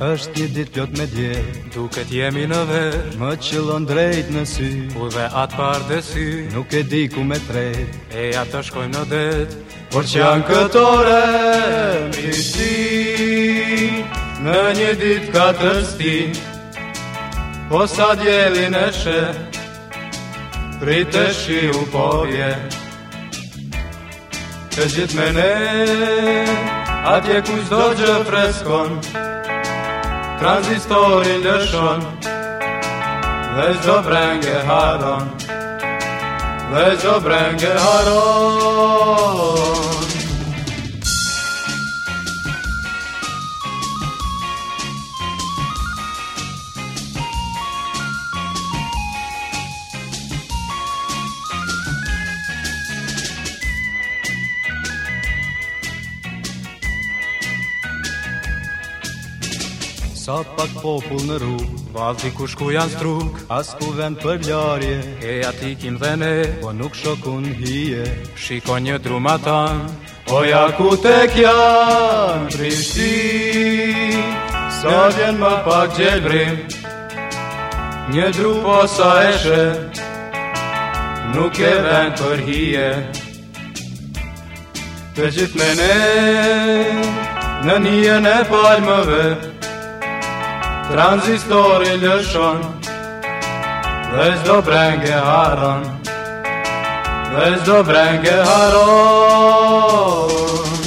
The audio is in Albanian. është një dit pjot me dje Duket jemi në dhe Më qëllon drejt në sy U dhe atë parë dhe sy Nuk e di ku me trejt E atë të shkojmë në det Por që janë këtore Mi Në një dit ka të sti Po sa djelin e shë Pritë shi u povje Të gjithë me ne Atje ku zdo gjë freskon Transistor in the lesz a brenge három, lesz a brenge három. Sa pak popull në rrug Valdi ku shku janë struk As ku vend për ljarje E ati kim dhe ne Po nuk shokun hije Shiko një drum atan Oja ku te kjan Prishti Sa vjen më pak gjelbrim Një dru po sa eshe Nuk e vend për hije Të gjithë ne Në njën e Në e palmëve Tranzistori lëshon Dhe zdo brengë haron Dhe zdo brengë haron